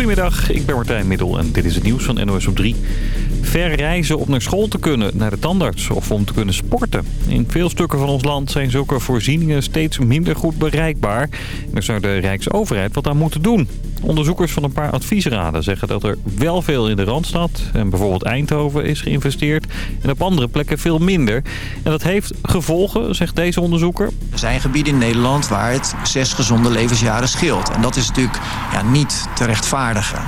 Goedemiddag, ik ben Martijn Middel en dit is het nieuws van NOS op 3. Ver reizen om naar school te kunnen, naar de tandarts of om te kunnen sporten. In veel stukken van ons land zijn zulke voorzieningen steeds minder goed bereikbaar. Daar zou de Rijksoverheid wat aan moeten doen. Onderzoekers van een paar adviesraden zeggen dat er wel veel in de Randstad... en bijvoorbeeld Eindhoven is geïnvesteerd en op andere plekken veel minder. En dat heeft gevolgen, zegt deze onderzoeker. Er zijn gebieden in Nederland waar het zes gezonde levensjaren scheelt. En dat is natuurlijk ja, niet te rechtvaardigen.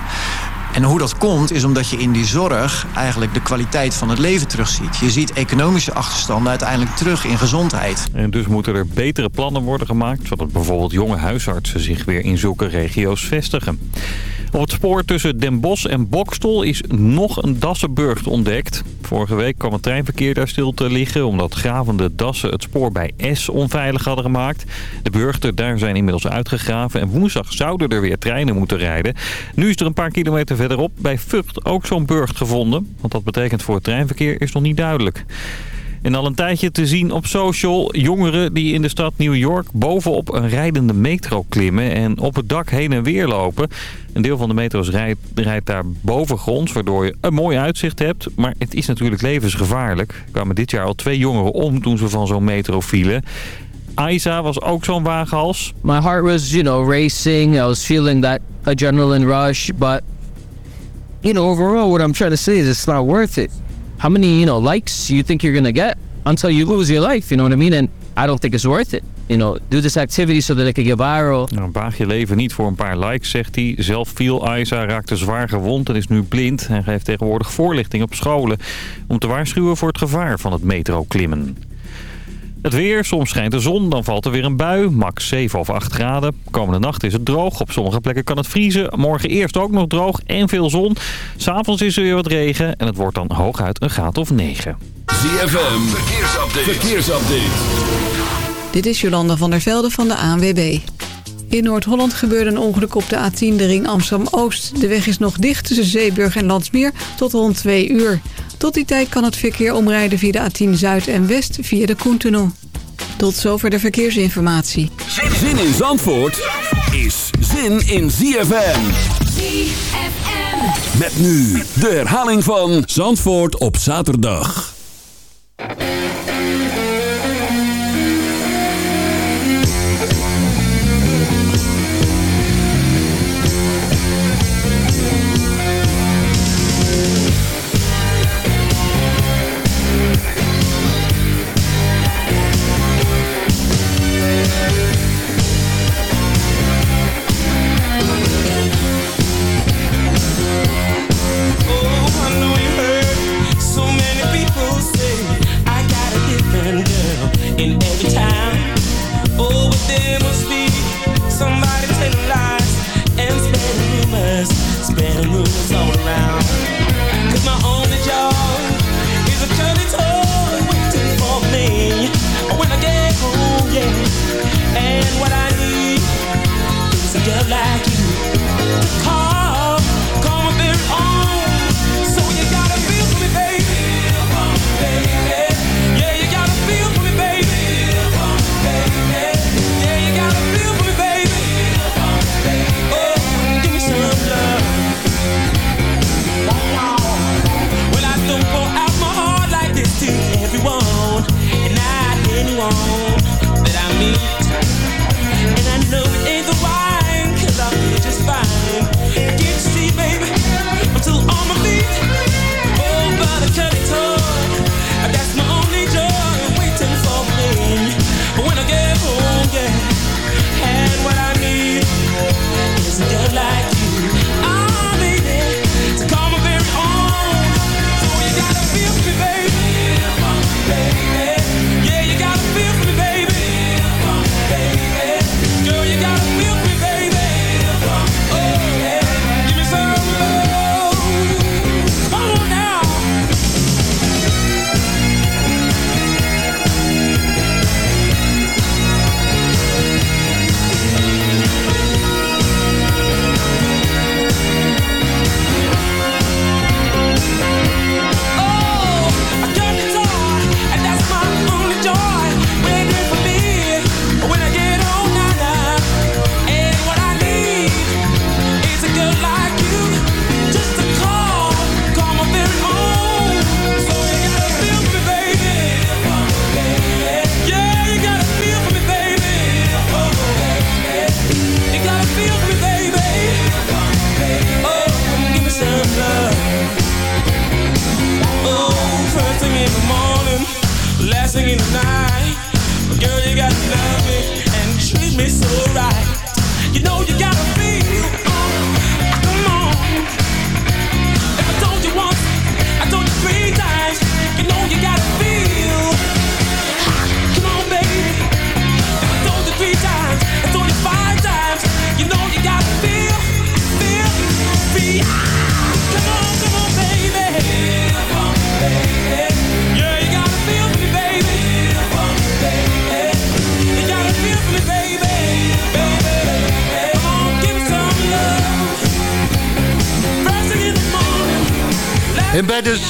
En hoe dat komt is omdat je in die zorg eigenlijk de kwaliteit van het leven terugziet. Je ziet economische achterstanden uiteindelijk terug in gezondheid. En dus moeten er betere plannen worden gemaakt... zodat bijvoorbeeld jonge huisartsen zich weer in zulke regio's vestigen. Op het spoor tussen Den Bosch en Bokstol is nog een dassenburgt ontdekt. Vorige week kwam het treinverkeer daar stil te liggen... omdat gravende dassen het spoor bij S onveilig hadden gemaakt. De burgten daar zijn inmiddels uitgegraven... en woensdag zouden er weer treinen moeten rijden. Nu is er een paar kilometer verderop bij Vught ook zo'n burgt gevonden. Wat dat betekent voor het treinverkeer is nog niet duidelijk. En al een tijdje te zien op social jongeren die in de stad New York bovenop een rijdende metro klimmen en op het dak heen en weer lopen. Een deel van de metro's rijdt, rijdt daar bovengronds, waardoor je een mooi uitzicht hebt. Maar het is natuurlijk levensgevaarlijk. Er kwamen dit jaar al twee jongeren om toen ze van zo'n metro vielen. Aiza was ook zo'n wagenhals. My heart was, you know, racing. I was feeling that adrenaline rush, but you know, overall, what I'm trying to say is it's not worth it. How many, you know, likes you think you're gonna get until you lose your life? You know what I mean? And I don't think it's worth it. You know, do this activity so that it can get viral. Nou, baag je leven niet voor een paar likes, zegt hij. Zelf viel Aiza, raakte zwaar gewond en is nu blind. Hij geeft tegenwoordig voorlichting op scholen om te waarschuwen voor het gevaar van het metro-klimmen. Het weer, soms schijnt de zon, dan valt er weer een bui. Max 7 of 8 graden. Komende nacht is het droog. Op sommige plekken kan het vriezen. Morgen eerst ook nog droog en veel zon. S'avonds is er weer wat regen en het wordt dan hooguit een graad of 9. ZFM, verkeersupdate. verkeersupdate. Dit is Jolanda van der Velde van de ANWB. In Noord-Holland gebeurde een ongeluk op de A10, de ring Amsterdam-Oost. De weg is nog dicht tussen Zeeburg en Landsmeer tot rond 2 uur. Tot die tijd kan het verkeer omrijden via de A10 Zuid en West via de Koentunnel. Tot zover de verkeersinformatie. Zin in Zandvoort is zin in ZFM. ZFM. Met nu de herhaling van Zandvoort op zaterdag. Is a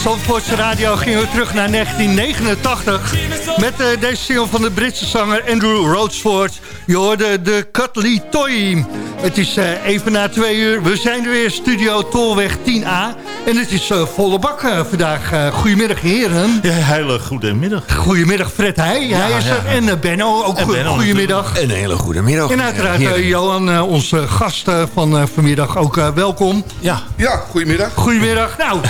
Zandvoortse Radio gingen we terug naar 1989... met uh, deze single van de Britse zanger Andrew Rhodes Je hoorde de Cutley Toy. Het is uh, even na twee uur. We zijn er weer, Studio Tolweg 10A. En het is uh, volle bak vandaag. goedemiddag, heren. Ja, hele goede middag. Goedemiddag, Fred Heij. Ja, Hij is er. En Benno, ook go goedemiddag. Een hele goede middag. En uiteraard Johan, onze gast van vanmiddag, ook welkom. Ja. Ja, goedemiddag. Goedemiddag. Nou,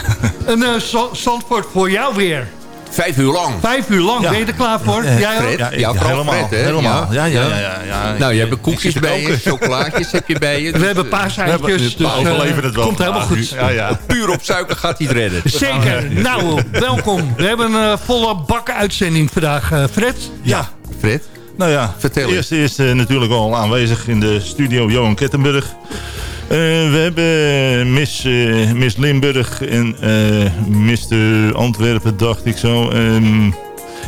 een Zandvoort voor jou weer. Vijf uur lang. Vijf uur lang, ben je er klaar voor? Jij Fred? Ja, ja, helemaal. Fred, helemaal. Ja, ja, ja. ja, Nou, je hebt koekjes bij je, chocolaatjes heb je bij je. We hebben paaseitjes, dus overleven het wel. komt helemaal goed. Ja, ja. Puur op suiker gaat hij het redden. Zeker. Nou, welkom. We hebben een volle bakken uitzending vandaag. Fred? Ja. Fred? Nou ja, Vertel eerst is natuurlijk al aanwezig in de studio Johan Kettenburg. Uh, we hebben Miss, uh, Miss Limburg en uh, Mr. Antwerpen, dacht ik zo. Um,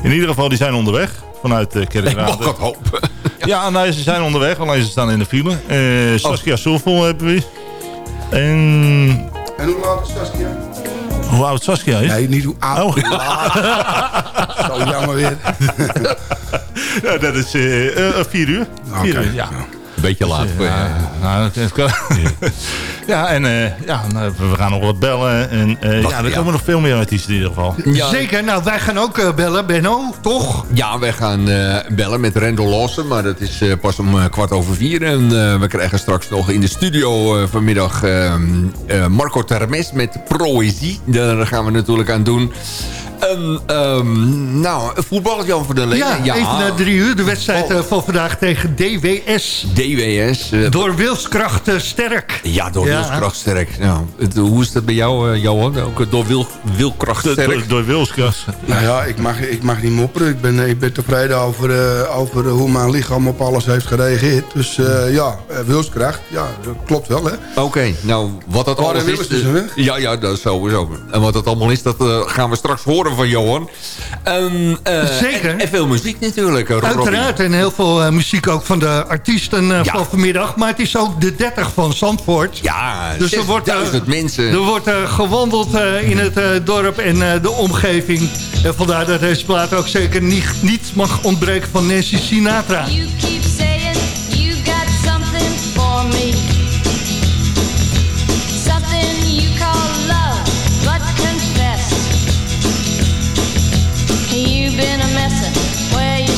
in ieder geval, die zijn onderweg vanuit uh, Kerkrade. Ik mag het hopen. ja, nou, ze zijn onderweg, alleen ze staan in de file. Uh, Saskia oh. Soelvol hebben we. En... En hoe oud is Saskia? Hoe oud Saskia is? Nee, niet hoe oud. Oh. Zo jammer weer. ja, dat is uh, vier uur. Vier okay. uur, ja beetje laat. Ja, nou, ja en uh, ja, nou, we gaan nog wat bellen. En uh, ja, er komen nog veel meer artiesten in ieder geval. Ja. Zeker, nou wij gaan ook uh, bellen, Benno, toch? Ja, wij gaan bellen met Randall Lawson, maar dat is pas om kwart over vier. En we krijgen straks nog in de studio vanmiddag Marco Termes met Proëzie. Daar gaan we natuurlijk aan doen. Um, um, nou, voetbal Jan van der Leen. Ja, ja, even na drie uur. De wedstrijd oh. van vandaag tegen DWS. DWS. Uh, door wilskracht sterk. Ja, door ja. wilskracht sterk. Nou, het, hoe is dat bij jou, uh, Johan? Ook door wil, wilkracht sterk? Door, door wilskracht. Nou ja, ik mag, ik mag niet mopperen. Ik ben, ik ben tevreden over, uh, over hoe mijn lichaam op alles heeft gereageerd. Dus ja, wilskracht. Ja, dat klopt wel, hè. Oké, okay, nou, wat dat allemaal is... Dus, ja, ja, dat is sowieso. En wat dat allemaal is, dat gaan we straks horen van Johan. Um, Zeker. En, veel muziek natuurlijk. Uh, Uiteraard. En heel veel uh, muziek ook van de artiesten uh, ja. van vanmiddag. Maar het is ook de 30 van Zandvoort. Ja, dus er wordt, mensen. Er wordt gewandeld in het dorp en de omgeving. En vandaar dat deze plaat ook zeker niet, niet mag ontbreken van Nancy Sinatra. You keep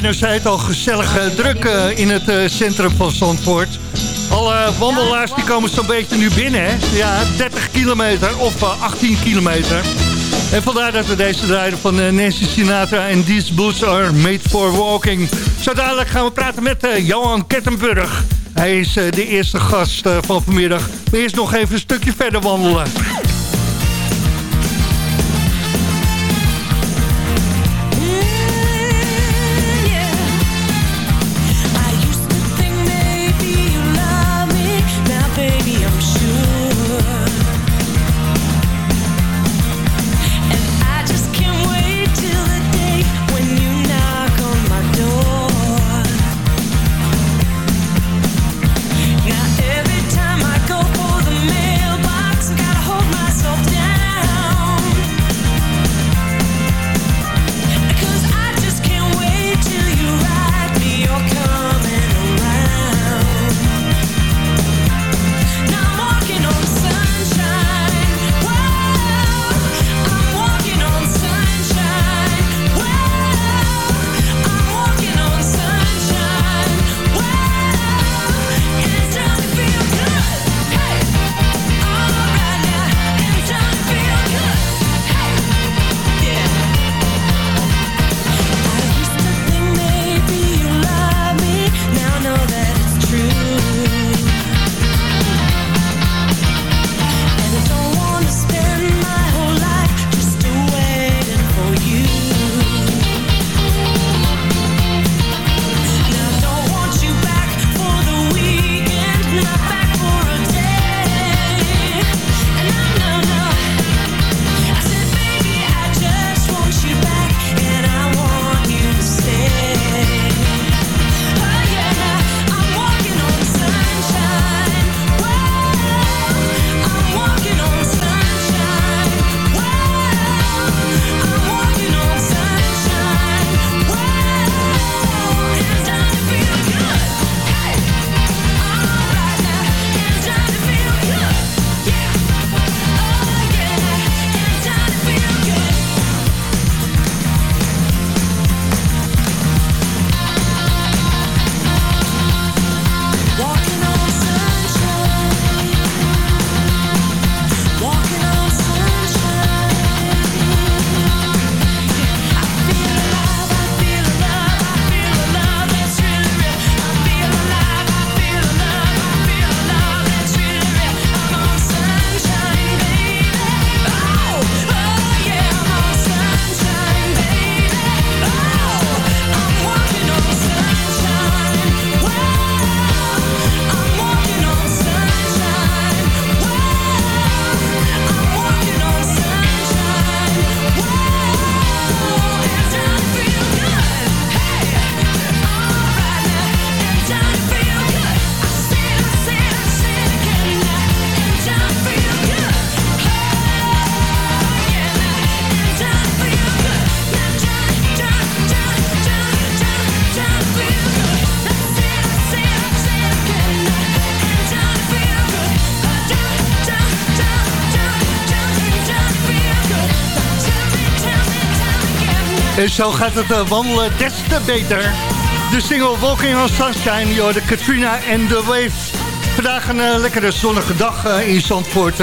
Benno zei het al, gezellig uh, druk uh, in het uh, centrum van Zandvoort. Alle wandelaars die komen zo'n beetje nu binnen, hè? Ja, 30 kilometer of 18 kilometer. En vandaar dat we deze draaien van eh, Nancy Sinatra en These Boots Are Made For Walking. Zo dadelijk gaan we praten met eh, Johan Kettenburg. Hij is eh, de eerste gast eh, van vanmiddag. Maar eerst nog even een stukje verder wandelen. En zo gaat het eh, wandelen des te beter. De single Walking on Sunshine, joh, de Katrina en the Waves. Vandaag een eh, lekkere zonnige dag eh, in Zandvoort,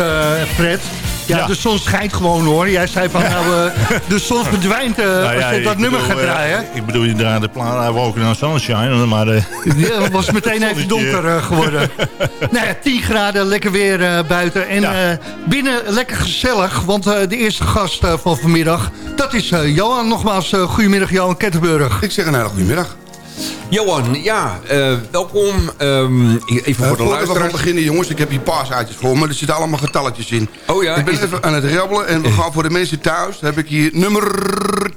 Fred. Ja, Ja. de zon schijnt gewoon hoor. Jij zei van nou, eh, de zon verdwijnt eh, Nou als ja, je dat nummer bedoel, gaat eh, draaien. ik bedoel, je draait de plaat Walking on Sunshine, maar... eh, Ja, het was meteen even donker eh, geworden. nou ja, 10 graden, lekker weer eh, buiten. En Ja. eh, binnen lekker gezellig, want eh, de eerste gast eh, van vanmiddag... dat is eh, Johan. Nogmaals, eh, goedemiddag Johan Kettenburg. Ik zeg een hele goede middag. Johan, ja, eh, welkom. Ehm, even voor de Voordat we gaan luisteraars. beginnen, jongens, ik heb hier paasaatjes voor me. Er zitten allemaal getalletjes in. Oh ja, ik ben even aan het rabbelen en we gaan voor de mensen thuis. heb ik hier nummer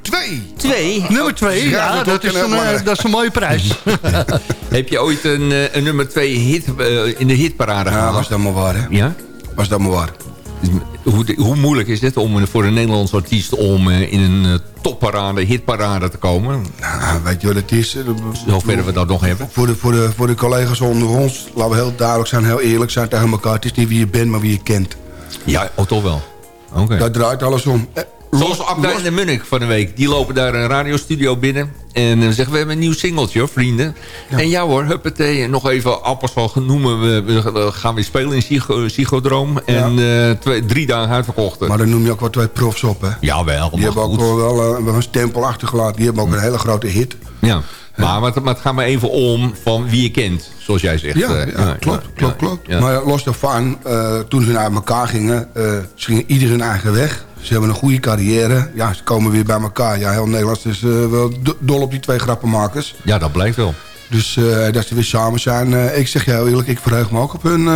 2. Twee. Nummer 2, schrijf ja, dat is, en een, eh, dat is een mooie prijs. Heb je ooit een, eh, een nummer twee hit eh, in de hitparade Ja, gehad? was dat maar waar, hè? Ja? Was dat maar waar. Hoe, hoe moeilijk is het om voor een Nederlandse artiest om eh, in een eh, topparade, hitparade te komen? Nou, weet je wat het is? Zover we dat nog hebben. Voor de, voor, de, voor de collega's onder ons, laten we heel duidelijk zijn, heel eerlijk zijn tegen elkaar. Het is niet wie je bent, maar wie je kent. Ja, oh, toch wel. Oké. Daar draait alles om. Eh, Zoals Abdijn en Munnik van de week. Die lopen daar een radiostudio binnen. En dan zeggen we hebben een nieuw singeltje vrienden. En ja hoor, huppatee. En nog even appelsval genoemen. We, gaan weer spelen in Psycho- Psychodroom. En eh, twee, drie dagen uitverkocht. Maar dan noem je ook wel twee profs op, hè? Jawel, Die hebben ook goed. wel, wel eh, een stempel achtergelaten. Die hebben ook een hele grote hit. Ja. Maar, maar, het- maar het gaat maar even om van wie je kent, zoals jij zegt. Ja, Eh, ja, klopt, klopt, klopt. Maar los daarvan, eh, toen ze naar elkaar gingen... ze gingen ieder hun eigen weg. Ze hebben een goede carrière. Ja, ze komen weer bij elkaar. Ja, heel Nederland is wel do- dol op die twee grappenmakers. Ja, dat blijkt wel. Dus dat ze weer samen zijn. ik zeg heel eerlijk, ik verheug me ook op hun,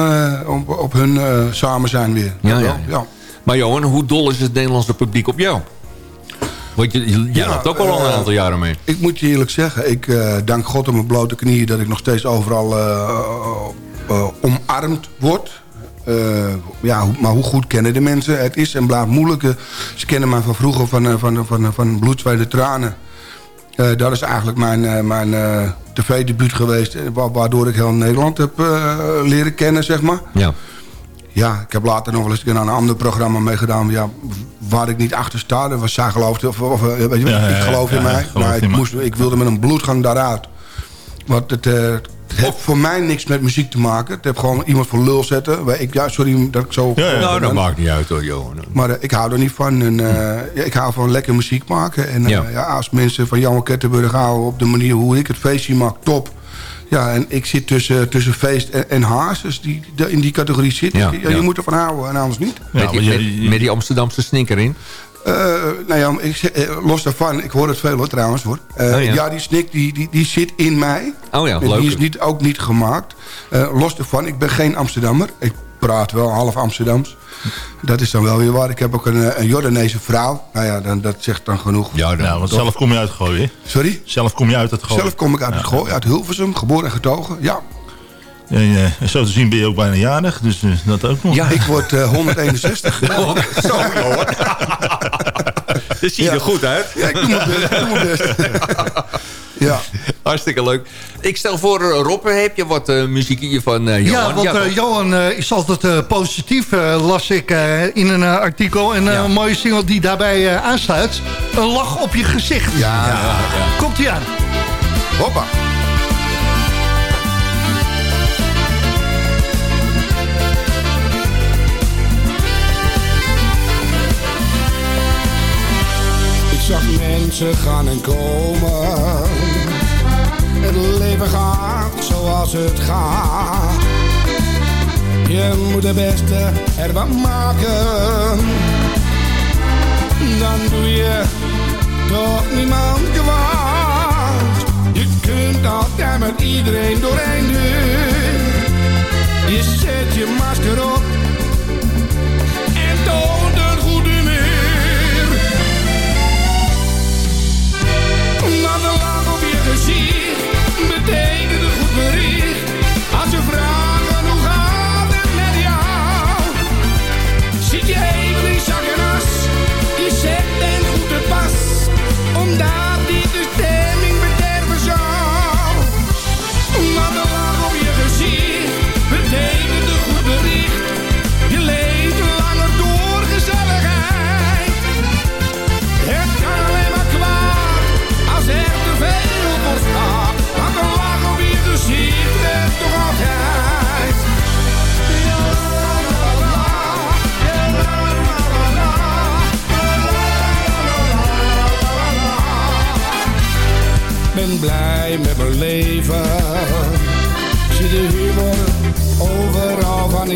op, op hun samen zijn weer. Ja, ja. ja. Maar Johan, hoe dol is het Nederlandse publiek op jou? Want je, jij Ja, loopt ook al een eh, aantal jaren mee. Ik moet je eerlijk zeggen, ik eh, dank God op mijn blote knieën... dat ik nog steeds overal eh, omarmd word. Ja, maar hoe goed kennen de mensen het is en blijft moeilijk. eh, ze kennen mij van vroeger van, van, van, van bloed, tranen. Dat is eigenlijk mijn, mijn tv-debuut geweest... wa- waardoor ik heel Nederland heb leren kennen, zeg maar. Ja. Ja, ik heb later nog wel eens aan een ander programma meegedaan. Ja, waar ik niet achter sta. Dat was zij geloofde. Of, of, eh, weet je, Ja, ik ja, geloof ja, in ja, mij. geloof Maar ik, moest, ik wilde met een bloedgang daaruit. Want het, eh, het heeft voor mij niks met muziek te maken. Het heeft gewoon iemand voor lul zetten. Ik, ja, sorry dat ik zo... Nou, dat maakt niet uit hoor, Johan. Maar eh, ik hou er niet van. En, ja, ik hou van lekker muziek maken. En Ja. ja. als mensen van Jan Kettenburg houden op de manier hoe ik het feestje maak, top. Ja, en ik zit tussen, tussen feest en, en haas. Dus die, die in die categorie zit. Ja, Ja, ja. Je moet ervan houden en anders niet. Met, Ja, die, maar je- met, met die Amsterdamse sneaker in. Eh, nou ja, ik, eh, los daarvan, ik hoor het veel hoor, trouwens hoor. Eh, Oh ja. ja. die snik die, die, die zit in mij. Oh ja, leuk. Die is niet, ook niet gemaakt. Eh, los daarvan, ik ben geen Amsterdammer. Ik praat wel half Amsterdams. Dat is dan wel weer waar. Ik heb ook een, eh, een Jordaanese vrouw. Nou ja, dan, dat zegt dan genoeg. Ja, dan, Ja, want zelf kom je uit het gooien. Sorry? Zelf kom je uit het gooien. Zelf kom ik uit het gooi, uit Hilversum, geboren en getogen. Ja, En, eh, zo te zien ben je ook bijna jarig, dus eh, dat ook nog. Ja. ik word eh, 161. Zo, Johan. Dat zie je Ja. er goed uit. ja, ik doe mijn best. Ja. Hartstikke leuk. Ik stel voor, eh, Rob, heb je wat eh muziek hier van eh, Johan? Ja, want eh, Johan is altijd eh, positief, eh, las ik eh, in een eh, artikel. En Ja. een mooie single die daarbij eh, aansluit. Een lach op je gezicht. Ja, Komt ie aan. hoppa. Ik zag mensen gaan en komen. Het leven gaat zoals het gaat. Je moet het beste ervan maken. Dan doe je toch niemand kwaad. Je kunt altijd met iedereen doorheen doen.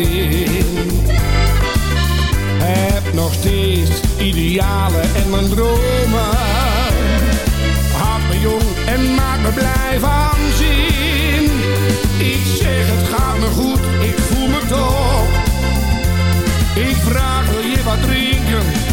In. Heb nog steeds idealen en mijn dromen. Houd me jong en maak me blij van zin. Ik zeg het gaat me goed, ik voel me top. Ik vraag wil je wat drinken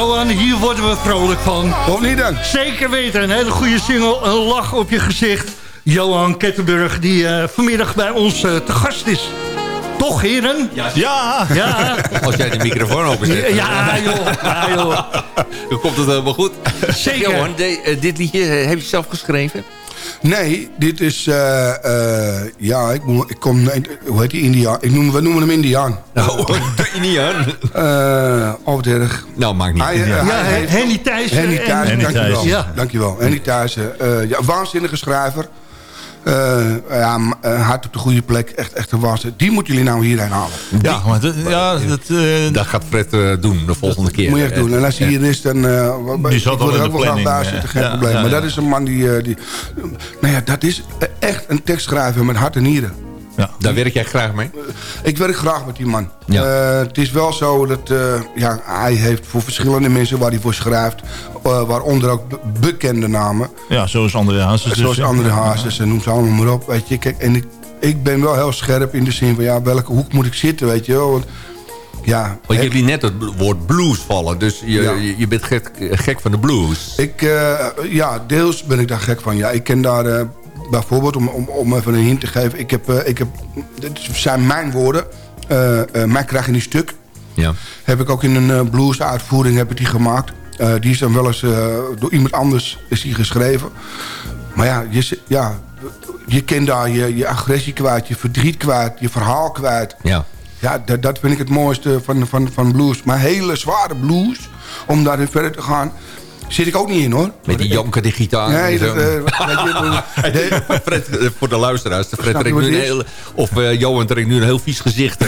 Johan, hier worden we vrolijk van. Of niet dan? Zeker weten, een hele goede single, een lach op je gezicht. Johan Kettenburg, die eh, vanmiddag bij ons eh, te gast is. Toch, heren? Ja. Ja, Als jij de microfoon openzet. ja joh. Ja, joh. Dan komt het helemaal goed. Zeker. Johan, de- eh, dit liedje heb je zelf geschreven? Nee, dit is... eh, eh, ja, ik, moet, ik kom... nee, Hoe heet die Indiaan? Ik noem, we noemen hem Indiaan. Nou, de Indiaan. Eh oh, erg. Nou, maakt niet. Hij, eh, Ja, hij heeft- Henny Thijs. Henny en- Thijs, Henny dankjewel. Ja. Dankjewel. Henny Thijs, eh, ja, waanzinnige schrijver. Eh, ja, eh, hart op de goede plek. Echt, echt een waanzin. Die moeten jullie nou hierheen halen. Ja, maar dat, ja, dat, eh, Dat gaat Fred eh, doen de volgende keer. Moet je echt doen. En als hij hier is, dan... eh, Die zat al er in ook de wel graag planning, eh, zitten, geen ja, probleem. ja, maar ja. dat is een man die, eh, die... Nou ja, dat is echt een tekstschrijver met hart en nieren. Ja. Daar werk jij graag mee? Ik werk graag met die man. Ja. Eh, het is wel zo dat eh, ja, hij heeft voor verschillende mensen waar hij voor schrijft... eh, waaronder ook be- bekende namen. ja, zoals André Hazes. zoals dus, andere hazes en noem ze allemaal maar op. Weet je. Kijk, en ik, ik ben wel heel scherp in de zin van... ja, welke hoek moet ik zitten, weet je wel. Want, ja, Want liet net het woord blues vallen. Dus je, Ja. je, je bent gek, gek van de blues. ik, eh, ja, deels ben ik daar gek van. Ja, ik ken daar... bijvoorbeeld, om, om, om even een hint te geven... ik heb, eh, ik heb, dit zijn mijn woorden. eh eh, mij krijg je niet stuk. Ja. Heb ik ook in een eh, blues uitvoering heb ik die gemaakt. Die is dan wel eens door iemand anders is die geschreven. Maar ja, je, ja, je kent daar je, je agressie kwijt, je verdriet kwijt, je verhaal kwijt. Ja. Ja, dat, dat vind ik het mooiste van, van, van blues. Maar hele zware blues, om daarin verder te gaan, zit ik ook niet in hoor. Met die janker, die gitaar. Nee, dat, eh, je, de- Fred, eh, voor de luisteraars. De Fred je trekt nu een heel, of eh, Johan trekt nu een heel vies gezicht.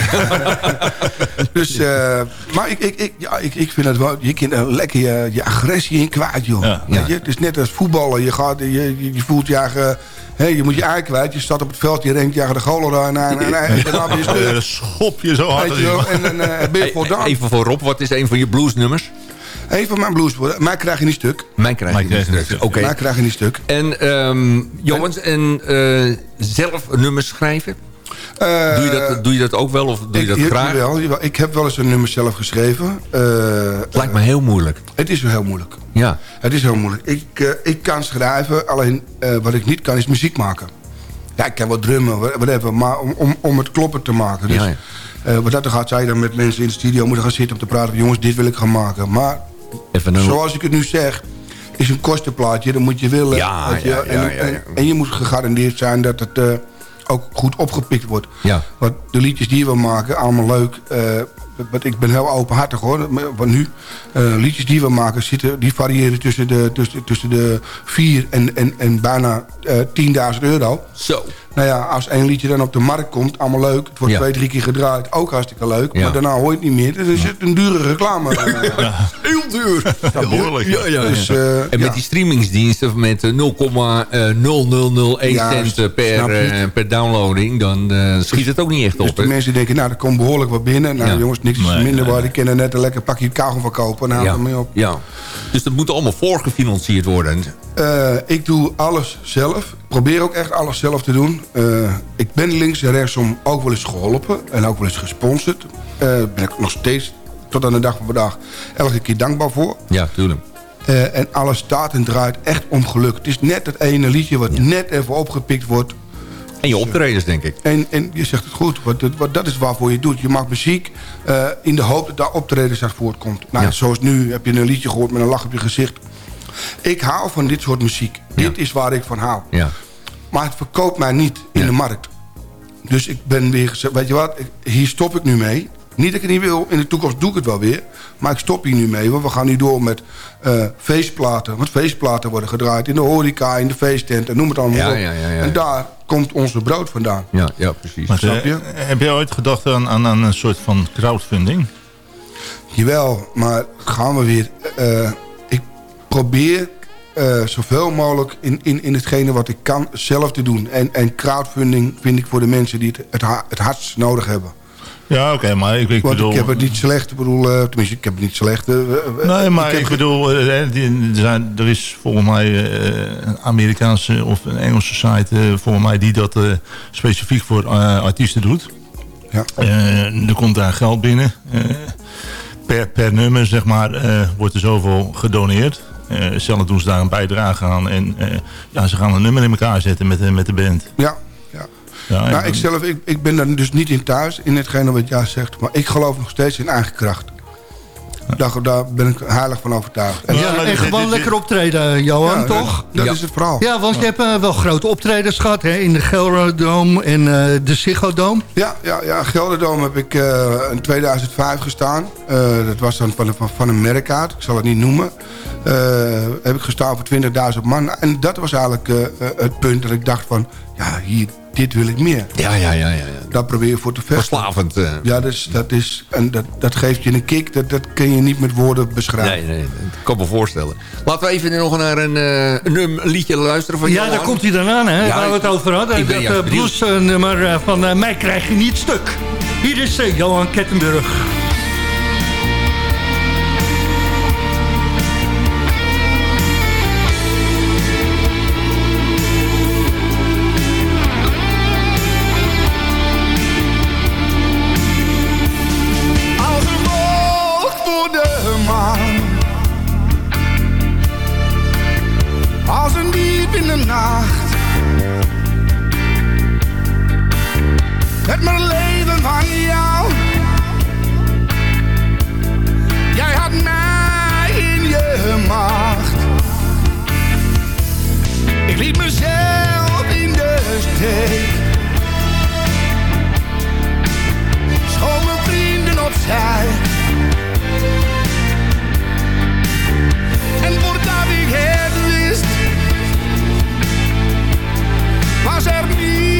dus, eh, maar ik, ik, ik, ja, ik, ik vind het wel, je kunt er lekker je, je agressie in kwijt, joh. Ja. Weet Ja. je? Het is net als voetballen. Je, gaat, je, je, je voelt je eigen... Hè, je moet je ei kwijt. Je staat op het veld, je rent tegen de golen aan. En, en, je schop je zo hard. Weet je en eh, je. Even voor Rob, wat is een van je bluesnummers? Een van mijn blues. Mij krijg je niet stuk. Mijn krijg je Mij krijg je niet stuk. Oké. Mij krijg je niet stuk. En ehm Johans, en eh, zelf nummers schrijven? Eh, Doe je, dat, doe je dat ook wel of doe je dat ik, graag? Jawel, jawel. ik heb wel eens een nummer zelf geschreven. Eh, Het lijkt me heel moeilijk. het is wel heel moeilijk. Ja. Het is heel moeilijk. Ik, eh, ik kan schrijven, alleen eh, wat ik niet kan is muziek maken. Ja, ik kan wel drummen, whatever, maar om, om, om het kloppen te maken. Dus, Ja, ja. eh, wat dat er gaat, zou je dan met mensen in de studio moeten gaan zitten om te praten. van, Jongens, dit wil ik gaan maken. Maar Even een... zoals ik het nu zeg, is een kostenplaatje. Dan moet je willen. Ja, je, ja, ja, en, ja. En, en je moet gegarandeerd zijn dat het eh, ook goed opgepikt wordt. Ja. Want de liedjes die we maken, allemaal leuk. eh, want ik ben heel openhartig hoor. Want nu, eh, liedjes die we maken, zitten, die variëren tussen de, tussen, tussen de 4 en, en, en bijna eh 10.000 euro. Zo. Nou ja, als één liedje dan op de markt komt, allemaal leuk. Het wordt Ja. twee, drie keer gedraaid, ook hartstikke leuk. Ja. Maar daarna hoor je het niet meer. Dus is het een dure reclame. Heel duur. Behoorlijk. Ja, ja. Dus, eh, En met die streamingsdiensten met eh, 0,0001 Ja, cent eh, snap per, eh, per downloading, dan eh, schiet het ook niet echt Dus op. de hè? mensen denken, nou, er komt behoorlijk wat binnen. Nou jongens, niks is Nee, minder waar. Die kunnen net een lekker pakje kauwgom verkopen. Nou, ja. ermee op. ja. Dus dat moet allemaal voorgefinancierd worden. Eh, ik doe alles zelf. Ik probeer ook echt alles zelf te doen. Eh, ik ben links en rechtsom ook wel eens geholpen. En ook wel eens gesponsord. Eh ben ik nog steeds, tot aan de dag van vandaag, elke keer dankbaar voor. Ja, tuurlijk. Eh, en alles staat en draait echt om geluk. Het is net dat ene liedje wat net even opgepikt wordt. En je optredens, denk ik. En, en je zegt het goed, want, het- wat, dat is waarvoor je het doet. Je maakt muziek in de hoop dat daar optredens uit voortkomt. Nou, Ja. Zoals nu heb je een liedje gehoord met een lach op je gezicht. Ik hou van dit soort muziek. Dit is waar ik van hou. Maar het verkoopt mij niet in Ja. de markt. Dus ik ben weer gezegd, weet je wat, ik- hier stop ik nu mee. Niet dat ik het niet wil, in de toekomst doe ik het wel weer. Maar ik stop hier nu mee, want we gaan nu door met eh, feestplaten. Want feestplaten worden gedraaid in de horeca, in de feesttent en noem het allemaal Ja, op. ja, ja, ja. En daar komt onze brood vandaan. Ja, ja, precies. Maar, Snap je? eh, heb jij ooit gedacht aan, aan, aan een soort van crowdfunding? Jawel, maar gaan we weer. eh, ik probeer eh, zoveel mogelijk in, in, in hetgene wat ik kan zelf te doen. En, en crowdfunding vind ik voor de mensen die het het, ha- het hardst nodig hebben. Ja, oké, maar ik, ik Want bedoel... ik heb het niet slecht. Ik bedoel, eh, tenminste, ik heb het niet slecht. eh, Nee, maar ik, ge- bedoel, er, zijn, er is volgens mij een Amerikaanse of een Engelse site, volgens mij, die dat specifiek voor artiesten doet. Ja. Er komt daar geld binnen. Per, per nummer, zeg maar, wordt er zoveel gedoneerd. Eh zelf doen ze daar een bijdrage aan. En eh, ja, ze gaan een nummer in elkaar zetten met, de- met de band. Ja, ja. Ja, nou, ik zelf, ik, ik ben daar dus niet in thuis, in hetgene wat jij zegt. Maar ik geloof nog steeds in eigen kracht. Daar, daar ben ik heilig van overtuigd. En, Ja, en gewoon lekker optreden, Johan, Ja, toch? dat is het verhaal. Ja, want je hebt eh, wel grote optredens gehad hè, in de Gelredome en eh, de Ziggo Dome. Ja, ja, ja Gelderdoom heb ik eh, in 2005 gestaan. Eh, dat was dan van, van, van een ik zal het niet noemen. Eh, heb ik gestaan voor 20.000 man. En dat was eigenlijk eh, eh, het punt dat ik dacht van... ja, hier, dit wil ik meer. Ja, ja, ja. ja, ja. Daar probeer je voor te vechten. Verslavend. eh. Ja, dat, is, dat, is, en dat, dat geeft je een kick. Dat, dat kun je niet met woorden beschrijven. Nee, nee, dat kan me voorstellen. Laten we even nog naar een, eh, een num- liedje luisteren van Ja, Johan. daar komt hij dan aan, hè, Ja, waar we het over hadden. ik ben Dat uh, benieuwd. bluesnummer eh, van eh, Mij krijg je niet stuk. Hier is eh, Johan Kettenburg. Ik liet mezelf in de steek. Schoon mijn vrienden opzij. En voordat ik het wist, was er niets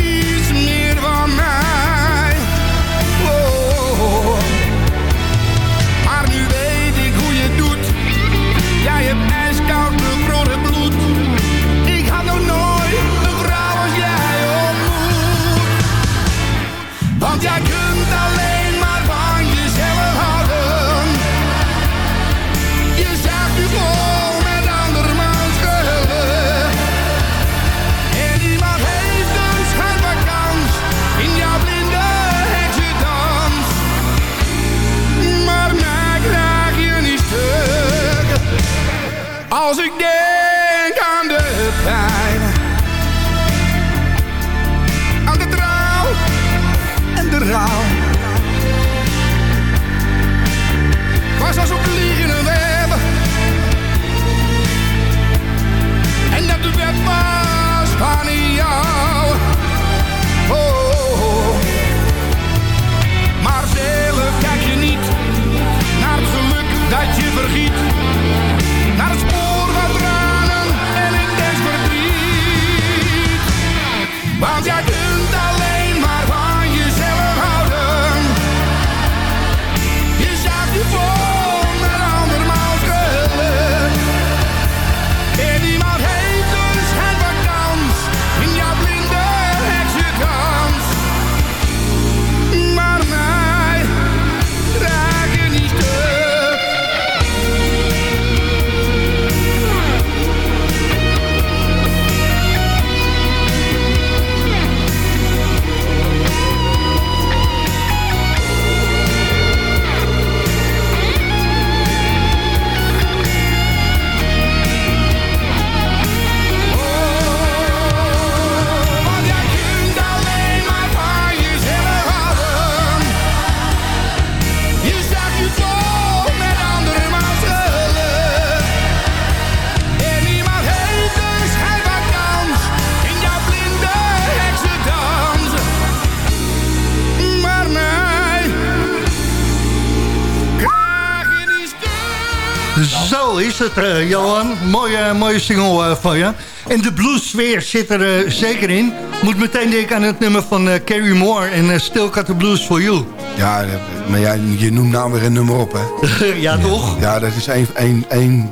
is het, eh, Johan. Mooie, mooie single eh, van je. En de blues-sfeer zit er eh, zeker in. Moet meteen denken aan het nummer van Carrie Moore en Still Got the Blues for You. Ja, maar jij, je noemt nou weer een nummer op, hè? ja, toch? Ja, dat is één... één, één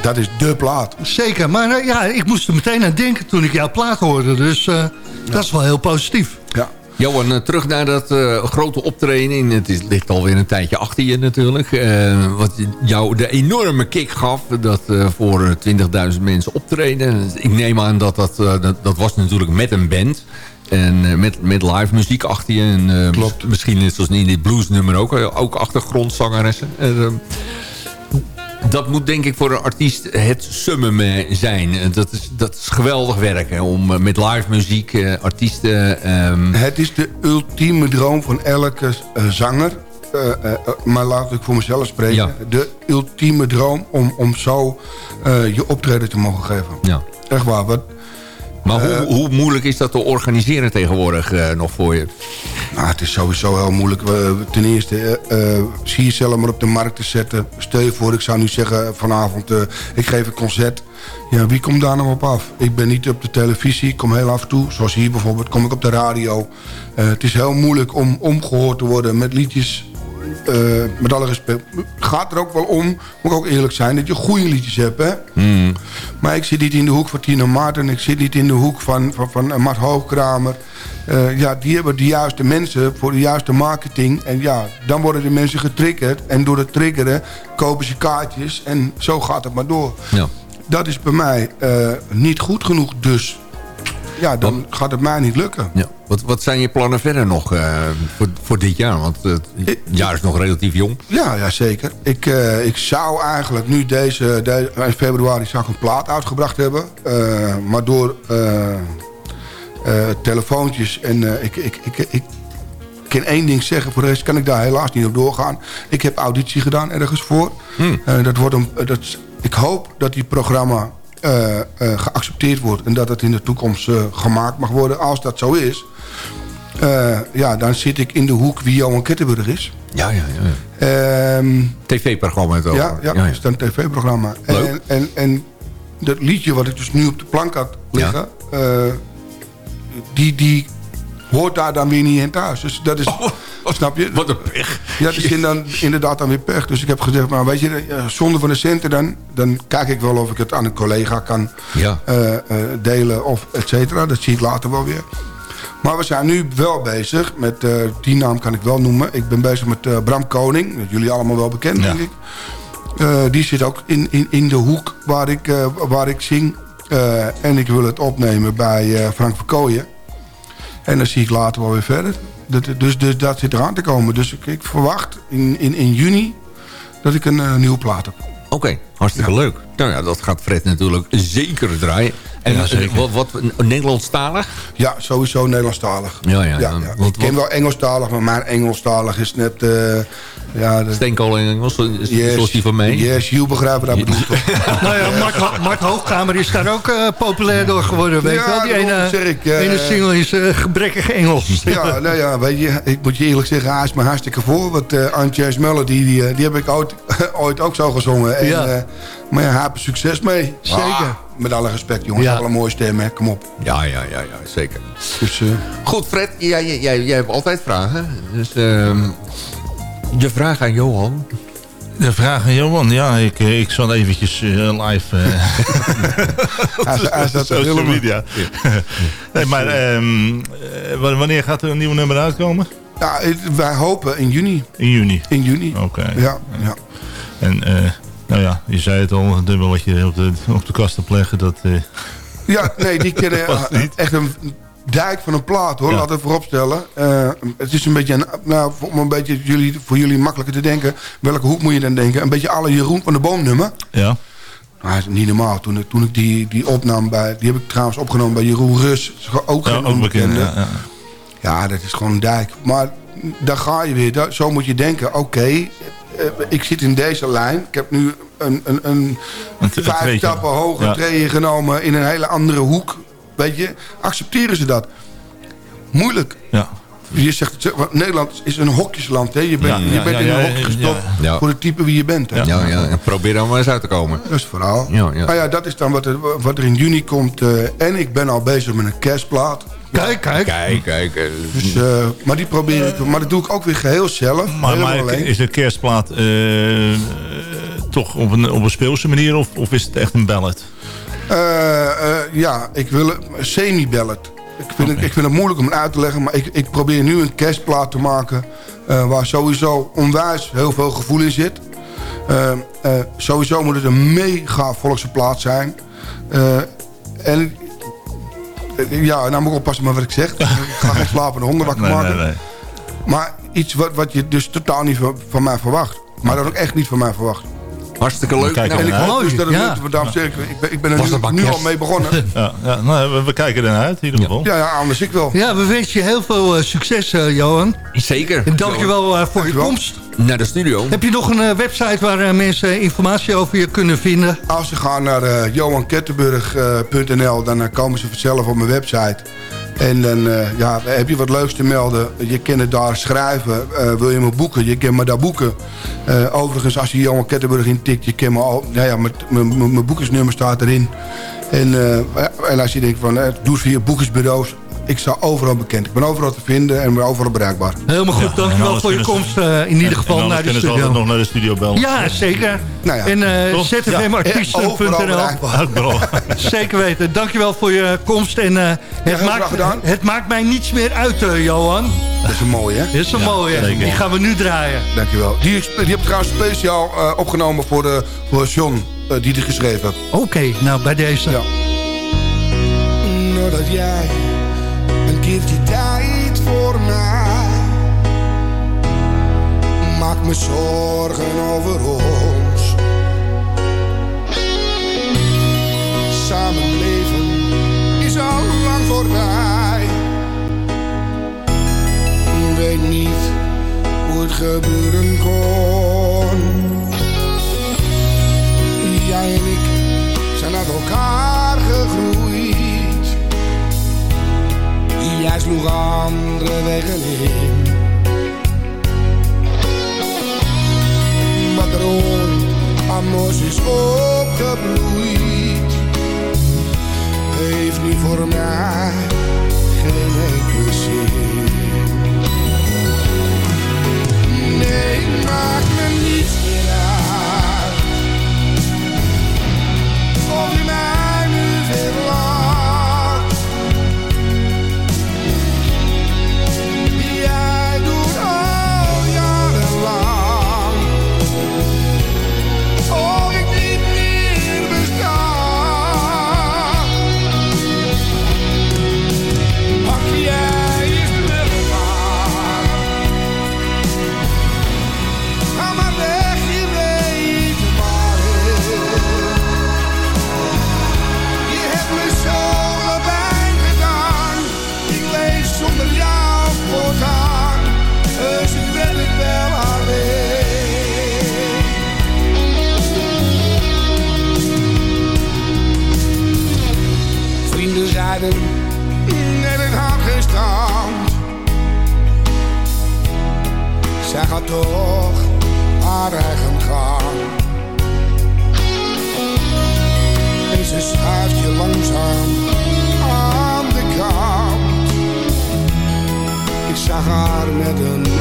dat is dé plaat. Zeker, maar ja, ik moest er meteen aan denken toen ik jouw plaat hoorde. Dus dat is wel heel positief. Johan, eh, terug naar dat eh, grote optreden. Het is, ligt alweer een tijdje achter je natuurlijk. Eh, wat jou de enorme kick gaf. Dat voor eh, 20.000 mensen optreden. Ik neem aan dat dat, dat... dat was natuurlijk met een band. En met, met live muziek achter je. En, Klopt. Misschien net zoals in dit bluesnummer ook. Ook achtergrondzangeressen. Eh, dat moet denk ik voor een artiest het summum eh, zijn. En Dat is, dat is geweldig werk. Hè, om eh, met live muziek eh, artiesten... ehm, Het is de ultieme droom van elke eh, zanger. Eh, eh, eh, maar laat ik voor mezelf spreken. Ja. De ultieme droom om, om zo eh, je optreden te mogen geven. ja. Echt waar. Wat, Maar hoe, Eh, hoe moeilijk is dat te organiseren tegenwoordig eh, nog voor je? nou, het is sowieso heel moeilijk. Ten eerste, eh, zie je zelf maar op de markt te zetten. Stel je voor, ik zou nu zeggen vanavond, ik geef een concert. Ja, wie komt daar nou op af? Ik ben niet op de televisie, ik kom heel af en toe. Zoals hier bijvoorbeeld, kom ik op de radio. Het is heel moeilijk om omgehoord te worden met liedjes... eh, met alle respect. Gaat er ook wel om, moet ik ook eerlijk zijn... dat je goede liedjes hebt, hè? Maar ik zit niet in de hoek van Tina Martin. Ik zit niet in de hoek van, van, van Mart Hoogkramer. Eh, ja, die hebben de juiste mensen voor de juiste marketing. En ja, dan worden de mensen getriggerd. En door het triggeren kopen ze kaartjes. En zo gaat het maar door. Ja. Dat is bij mij eh, niet goed genoeg. Dus ja, dan gaat het mij niet lukken. Ja. Wat, wat zijn je plannen verder nog eh, voor, voor dit jaar? Want het jaar is nog relatief jong. Ja, ja zeker. Ik, eh, ik zou eigenlijk nu deze, de- in februari zou ik een plaat uitgebracht hebben. Eh, maar door telefoontjes en eh, ik, ik, ik, ik kan één ding zeggen. Voor de rest kan ik daar helaas niet op doorgaan. Ik heb auditie gedaan ergens voor. Eh, dat wordt een, dat, ik hoop dat die programma eh, eh, geaccepteerd wordt. En dat het in de toekomst eh, gemaakt mag worden. Als dat zo is. ja, dan zit ik in de hoek wie Johan Kettenburg is. Ja, ja, ja. Ehm, TV-programma het over. ja, ja, het is een tv-programma. En, en, en dat liedje wat ik dus nu op de plank had liggen... die, die hoort daar dan weer niet in thuis. Dus dat is, snap je? Oh, Wat een pech. Ja, dat is dan, inderdaad dan weer pech. Dus ik heb gezegd, maar weet je, eh, zonder van de centen dan... dan kijk ik wel of ik het aan een collega kan Ja. eh, eh, delen of et cetera. Dat zie ik later wel weer. Maar we zijn nu wel bezig met, die naam kan ik wel noemen. Ik ben bezig met Bram Koning. Dat jullie allemaal wel bekend, Ja. denk ik. Die zit ook in, in, in de hoek waar ik, waar ik zing. En ik wil het opnemen bij Frank Verkooyen. En dan zie ik later wel weer verder. Dus, dus dat zit eraan te komen. Dus ik, ik verwacht in, in, in juni dat ik een eh, nieuwe plaat heb. Oké, hartstikke leuk. Nou ja, dat gaat Fred natuurlijk zeker draaien. En Ja, eh, zeker. wat, wat Nederlandstalig? Ja, sowieso Nederlandstalig. Ja, ja. Ja, ja. ja. Want, Ik ken wel Engelstalig, maar mijn Engelstalig is net... eh ja, de, steenkool in Engels, zoals die van mij. Yes, you begrijpt wat ik bedoel. Nou ja, Mart, Ho- Mart Hoogkamer is daar ook eh, populair door geworden. Weet Ja, je wel? Die ene, zeg ik, eh, ene single is eh, gebrekkig Engels. Ja, nou ja, weet je, ik moet je eerlijk zeggen, hij is me hartstikke voor. Want uh, Antjes Melody, die, eh, die heb ik ooit, ooit ook zo gezongen. En, Ja. eh, maar ja, er succes mee. Zeker. Ah, met alle respect, jongens. Ja. Wel een mooie stem, hè. Kom op. Ja, ja, ja, ja, zeker. Dus, eh, Goed, Fred, jij, jij, jij, jij hebt altijd vragen. Dus ehm je vraag aan Johan. De vraag aan Johan. Ja, ik, eh, ik zal eventjes eh, live... eh, staat te social media. nee, maar w- wanneer gaat er een nieuw nummer uitkomen? Ja, wij hopen in juni. In juni. In juni. Oké. Ja, ja. En eh, nou ja, je zei het al, wat je op de, op de kast hebt leggen, dat... eh, Ja, nee, die kennen eh, echt een dijk van een plaat, hoor. Ja. Laten we vooropstellen. Eh, het is een beetje, een, nou, om een beetje jullie, voor jullie makkelijker te denken. Welke hoek moet je dan denken? Een beetje alle Jeroen van de Boom nummer. ja. Nou, hij is niet normaal. Toen ik, toen ik die, die opnam bij... Die heb ik trouwens opgenomen bij Jeroen Rus. Ook ja, ook bekend. Ja, ja. Ja, dat is gewoon een dijk. Maar daar ga je weer. Daar- zo moet je denken. Oké, eh, ik zit in deze lijn. Ik heb nu een, een, een vijf treetje. stappen hoger Ja. treden genomen... in een hele andere hoek. Weet je, accepteren ze dat? Moeilijk. ja. Je zegt, Nederland is een hokjesland. Hè? Je bent, Ja, je ja, bent ja, in een ja, hokje gestopt ja. voor het type wie je bent. Hè? Ja. Ja, ja, en probeer dan maar eens uit te komen. Dat is het verhaal. Ja, ja. Nou ja, dat is dan wat er, wat er in juni komt. eh, en ik ben al bezig met een kerstplaat. Kijk, kijk. Kijk, kijk. Dus, eh, maar die probeer ik. Maar dat doe ik ook weer geheel zelf. Maar, maar is de kerstplaat eh, eh, toch op een, op een speelse manier of, of is het echt een ballad? Eh, eh, ja, ik wil een semi-ballad. Ik vind, het, ik vind het moeilijk om het uit te leggen. Maar ik, ik probeer nu een kerstplaat te maken. eh, waar sowieso onwijs heel veel gevoel in zit. Sowieso moet het een mega volkse plaat zijn. En eh, ja, nou moet ik oppassen met wat ik zeg. ik ga geen slapende honden wakker Nee, maken. nee, nee. Maar iets wat, wat je dus totaal niet van, van mij verwacht. Maar dat ook echt niet van mij verwacht. Hartstikke leuk. Kijk, Nou, En ik hoop dus dat het Ja. lukt, ik, ben, ik ben er nu, al mee begonnen. Ja, ja, nou, we, we kijken ernaar uit in ieder geval. Ja, ja, anders ik wel. Ja, we wensen je heel veel eh, succes, eh, Johan. Zeker. En dankjewel eh, voor je komst. Naar de studio. Heb je nog een eh, website waar mensen informatie over je kunnen vinden? Als ze gaan naar uh, johankettenburg.nl, dan komen ze vanzelf op mijn website. En dan eh, ja, heb je wat leuks te melden. Je kan het daar schrijven. Eh, wil je me boeken? Je kan me daar boeken. Eh, overigens, als je Johan Kettenburg intikt, je kan me al... Ja, ja, mijn- boekersnummer staat erin. En, en als je denkt van, doe het via boekersbureaus. Ik sta overal bekend. Ik ben overal te vinden en ben overal bereikbaar. Helemaal goed, Ja, en dankjewel voor je komst eh, in ieder geval en naar de studio. altijd nog naar de studio bellen. Ja, zeker. Nou ja, en eh? Ja, overal zfmartiesten.nl. Zeker weten. Dankjewel voor je komst. En eh, het, maakt, het maakt mij niets meer uit, eh, Johan. Dat is een mooie, hè? Dat is een Ja, mooie. zeker. Die gaan we nu draaien. Dankjewel. Die, die heb ik trouwens speciaal eh, opgenomen voor, de, voor John, eh, die die geschreven heeft. Oké, nou bij deze. Ja. Nou dat jij een keertje tijd voor mij. Maak me zorgen over ons. Samenleven is al lang voorbij. Weet niet hoe het gebeuren kon. Jij en ik zijn uit elkaar gegroeid. Jij sloeg andere wegen in. Er ooit aan ons is opgebloeid, heeft nu voor mij geen enkele zin. Nee, maakt En het had geen stand Zij gaat toch haar eigen gang. En ze schuift je langzaam aan de kant. Ik zag haar met een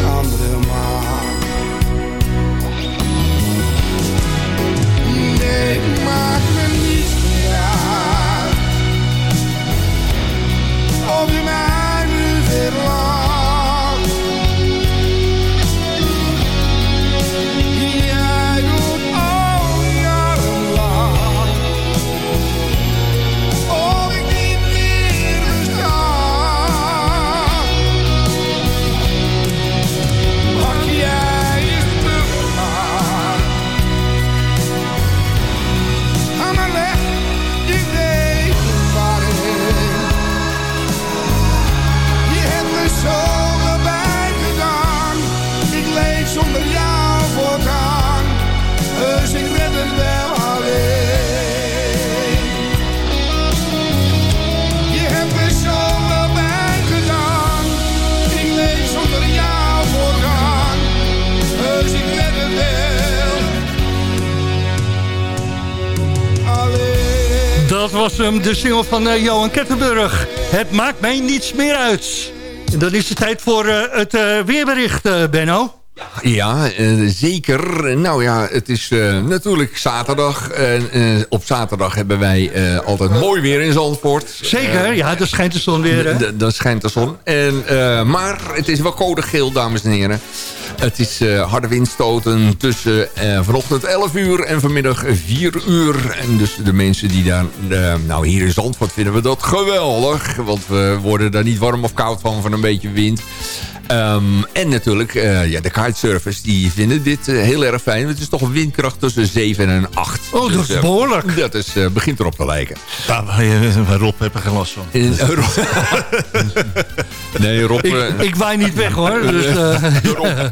hem, de single van eh, Johan Kettenburg. Het maakt mij niets meer uit. En dan is het tijd voor eh, het eh, weerbericht, Benno. Ja, zeker. Nou ja, het is natuurlijk zaterdag. En op zaterdag hebben wij altijd mooi weer in Zandvoort. Zeker, ja, daar schijnt de zon weer. Dan schijnt de zon. En, maar het is wel code geel, dames en heren. Het is eh, harde windstoten tussen eh, vanochtend 11 uur en vanmiddag 4 uur. En dus de mensen die daar... eh, nou, hier in Zandvoort vinden we dat geweldig. Want we worden daar niet warm of koud van, van een beetje wind. Ehm, en natuurlijk, eh, ja, de kitesurfers die vinden dit eh, heel erg fijn. Het is toch een windkracht tussen 7 en 8. Oh, dat is eh, behoorlijk. Dat is, eh, begint erop te lijken. Ja, Rob heb er geen last van. In, nee, Rob... Ik, ik waai niet weg hoor. Dus, eh,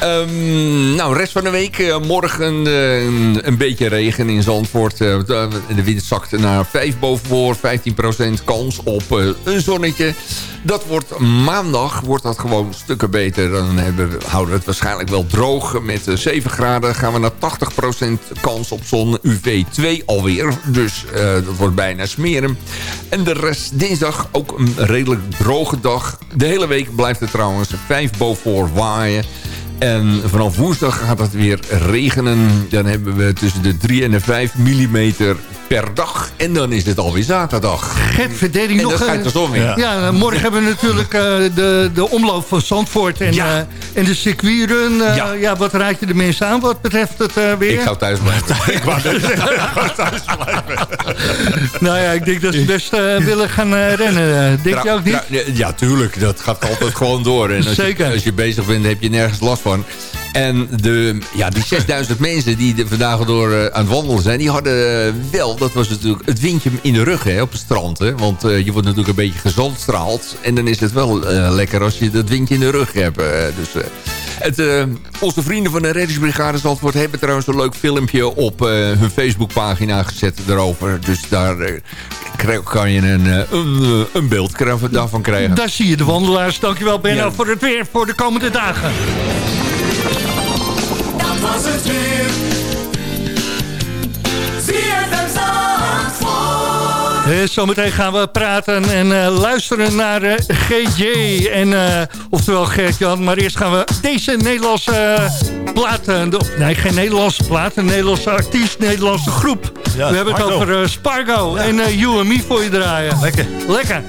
Ehm, nou, rest van de week. morgen eh, een, beetje regen in Zandvoort. Eh, de, de wind zakt naar 5 boven voor. 15% kans op een zonnetje. Dat wordt maandag wordt dat gewoon stukken beter. Dan hebben houden we het waarschijnlijk wel droog. Met eh, 7 graden gaan we naar 80% kans op zon. UV2 alweer. Dus eh, dat wordt bijna smeren. En de rest dinsdag ook een redelijk droge dag. De hele week blijft het trouwens 5 boven waaien. En vanaf woensdag gaat het weer regenen. Dan hebben we tussen de 3 en de 5 millimeter per dag. En dan is het alweer zaterdag. Gert En nog... zon weer. Ja, eh, morgen hebben we natuurlijk eh, de, de omloop van Zandvoort en, Ja. eh, en de circuitrun. eh, ja. Ja. wat raad je de mensen aan wat betreft het weer? Ik zou thuis blijven. Ik wou thuis blijven. Nou ja, ik denk dat ze best willen gaan rennen. denk je ook niet? ja, tuurlijk. Dat gaat altijd gewoon door. En als Zeker. Je, als je bezig bent, heb je nergens last van. En de, ja, die 6000 mensen die de, vandaag door eh, aan het wandelen zijn... die hadden eh, wel, dat was natuurlijk het windje in de rug hè, op het strand. Hè? Want eh, je wordt natuurlijk een beetje gezandstraald. En dan is het wel lekker als je dat windje in de rug hebt. dus... het, onze vrienden van de reddingsbrigade Zandvoort hebben trouwens een leuk filmpje op hun Facebookpagina gezet erover. Dus daar kan je een, een, een beeld daarvan krijgen. Daar zie je de wandelaars. Dankjewel Benno Ja. voor het weer voor de komende dagen. Dat was het weer. Eh, zometeen gaan we praten en eh, luisteren naar eh, GJ. En, eh, oftewel Gert-Jan. Maar eerst gaan we deze Nederlandse platen... of, nee, geen Nederlandse plaat. Een Nederlandse artiest, Nederlandse groep. Ja, we hebben het over Spargo. En eh, You and Me voor je draaien. Lekker. Lekker.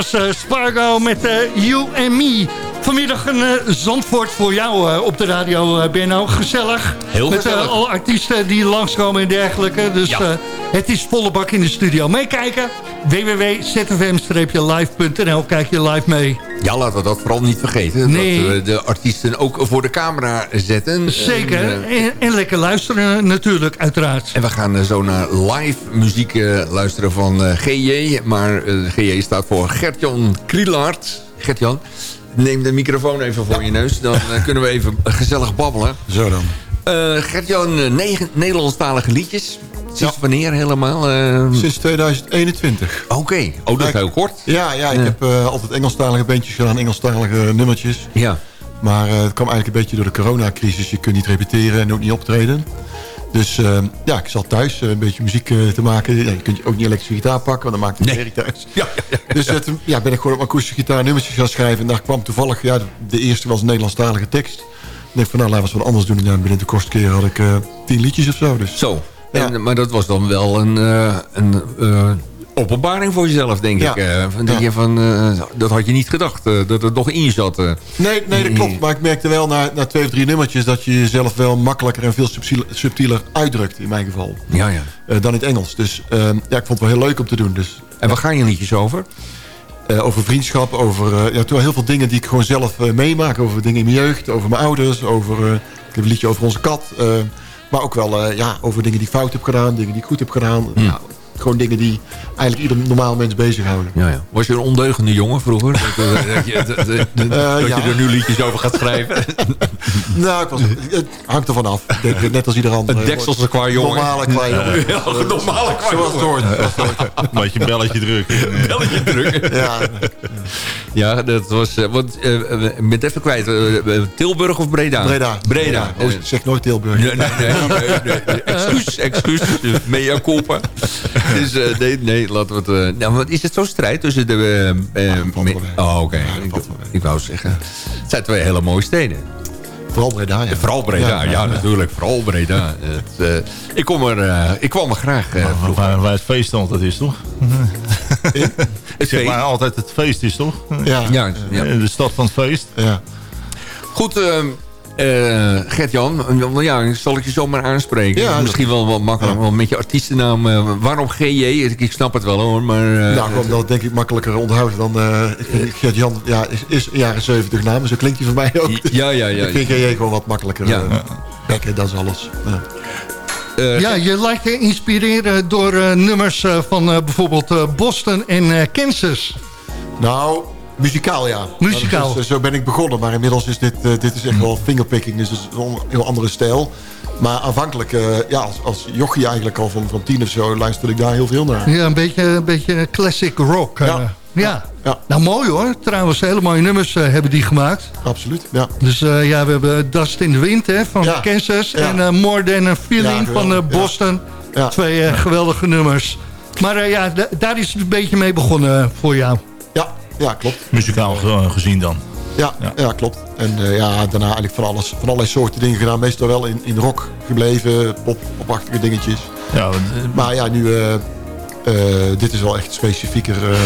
Was eh, Spargo met eh, You and Me. Vanmiddag een eh, Zandvoort voor jou op de radio, eh, Benno. Gezellig. Heel Met gezellig. alle artiesten die langskomen en dergelijke. Dus Ja. het is volle bak in de studio. Meekijken? www.zfm-live.nl Kijk je live mee. Ja, laten we dat vooral niet vergeten. Nee. Dat we de artiesten ook voor de camera zetten. Zeker. En, eh, En, en lekker luisteren natuurlijk, uiteraard. En we gaan eh, zo naar live muziek eh, luisteren van eh, GJ. Maar eh, GJ staat voor Gertjan Krielaert. Gertjan, neem de microfoon even voor je neus. Dan eh, kunnen we even gezellig babbelen. Zo dan. Eh Gertjan, eh, negen Nederlandstalige liedjes. Sinds wanneer helemaal? eh? Sinds 2021. Oké, oh dat is heel kort. Ja, ja ik Ja. heb eh, altijd Engelstalige bandjes gedaan, Engelstalige nummertjes. Ja. Maar eh, het kwam eigenlijk een beetje door de coronacrisis. Je kunt niet repeteren en ook niet optreden. Dus eh, ja, ik zat thuis eh, een beetje muziek eh, te maken. Ja, je kunt ook niet elektrische gitaar pakken, want dan maakt het Nee. werk thuis. Ja, ja, ja. Dus eh, toen ja, ben ik gewoon op mijn akoestische gitaar nummertjes gaan schrijven. En daar kwam toevallig, ja, de, de eerste was een Nederlandstalige tekst. Ik denk van, nou, laten we eens wat anders doen. En ja, binnen de kortste keer had ik eh, tien liedjes of zo. Dus. Zo. Ja. En, maar dat was dan wel een, eh, een eh, openbaring voor jezelf, denk Ja. ik. denk Ja. je van, dat had je niet gedacht, dat het nog in je zat. Nee, nee, dat klopt. Maar ik merkte wel na, na twee of drie nummertjes... dat je jezelf wel makkelijker en veel subtieler, subtieler uitdrukt, in mijn geval. Ja, ja. dan in het Engels. Dus eh, ja, ik vond het wel heel leuk om te doen. Dus, En waar gaan je liedjes over? over vriendschap, over eh, ja, heel veel dingen die ik gewoon zelf meemaak. Over dingen in mijn jeugd, over mijn ouders. Over, ik heb een liedje over onze kat. Maar ook wel eh, ja, over dingen die ik fout heb gedaan. Dingen die ik goed heb gedaan. Ja, gewoon dingen die eigenlijk ieder normaal mens bezighouden. Ja, ja. Was je een ondeugende jongen vroeger? Dat, eh, dat, je, dat, Eh, ja. je er nu liedjes over gaat schrijven? Nou, ik was, het hangt ervan af. Net als ieder ander. Een dekselse qua jongen. Normale qua jongen. Ja, normale qua jongen. zoals het hoort. Een beetje belletje drukken. Belletje drukken. Ja, Ja, dat was... want, ben het even kwijt. eh, Tilburg of Breda? Breda. Breda. Oh, ik zeg nooit Tilburg. Nee, nee, nee, nee, nee, nee. Excuus, excuus. Mea culpa. Dus eh, nee, nee, laten we het... eh, nou, wat is het zo'n strijd tussen de... eh, oh, oké. Ik, ik wou zeggen... Het zijn twee hele mooie steden. Vooral Breda, ja. Vooral Breda, ja, natuurlijk. Vooral Breda. Het, ik, kom er, ik kwam er graag eh, Waar, waar, het feest altijd is, toch? Het Zeg maar altijd het feest is, toch? Ja, Ja, ja. De stad van het feest. ja. Goed, eh, Gert-Jan, eh, ja, zal ik je zomaar aanspreken? Ja, Misschien wel wat makkelijk, Ja. want met je artiestennaam. eh, waarom GJ? Ik, ik snap het wel hoor, maar... eh, nou, gewoon dat denk ik makkelijker onthouden dan... eh Gert-Jan ja, is, is een jaren 70 naam, zo klinkt hij voor mij ook. ja, ja, ja. Ik vind GJ gewoon wat makkelijker. Ja. bekken, dat is alles. Ja. Eh, Ja, je lijkt te inspireren door eh, nummers eh, van eh, bijvoorbeeld eh, Boston en eh, Kansas. Nou, muzikaal ja. Muzikaal. Is, eh, zo ben ik begonnen, maar inmiddels is dit, eh, dit is echt wel fingerpicking. Dus het is een heel andere stijl. Maar aanvankelijk, eh, ja, als, als jochie eigenlijk al van, van tien of zo... luisterde ik daar heel veel naar. Ja, een beetje, een beetje classic rock. eh. Ja. ja. Ja. Nou, mooi hoor. Trouwens, hele mooie nummers hebben die gemaakt. Absoluut, ja. Dus ja, we hebben Dust in the Wind hè, van Ja. Kansas. Ja. En More Than a Feeling Ja, van ja. Boston. Ja. Twee geweldige nummers. Maar ja, da- daar is het een beetje mee begonnen voor jou. Ja, klopt. Muzikaal ge- gezien dan. Ja, Ja. ja. klopt. En eh, ja, daarna eigenlijk van alles, van allerlei soorten dingen gedaan. Meestal wel in, in rock gebleven, pop, popachtige dingetjes. Ja, want, eh, Maar ja, nu, eh, eh, dit is wel echt specifieker. eh,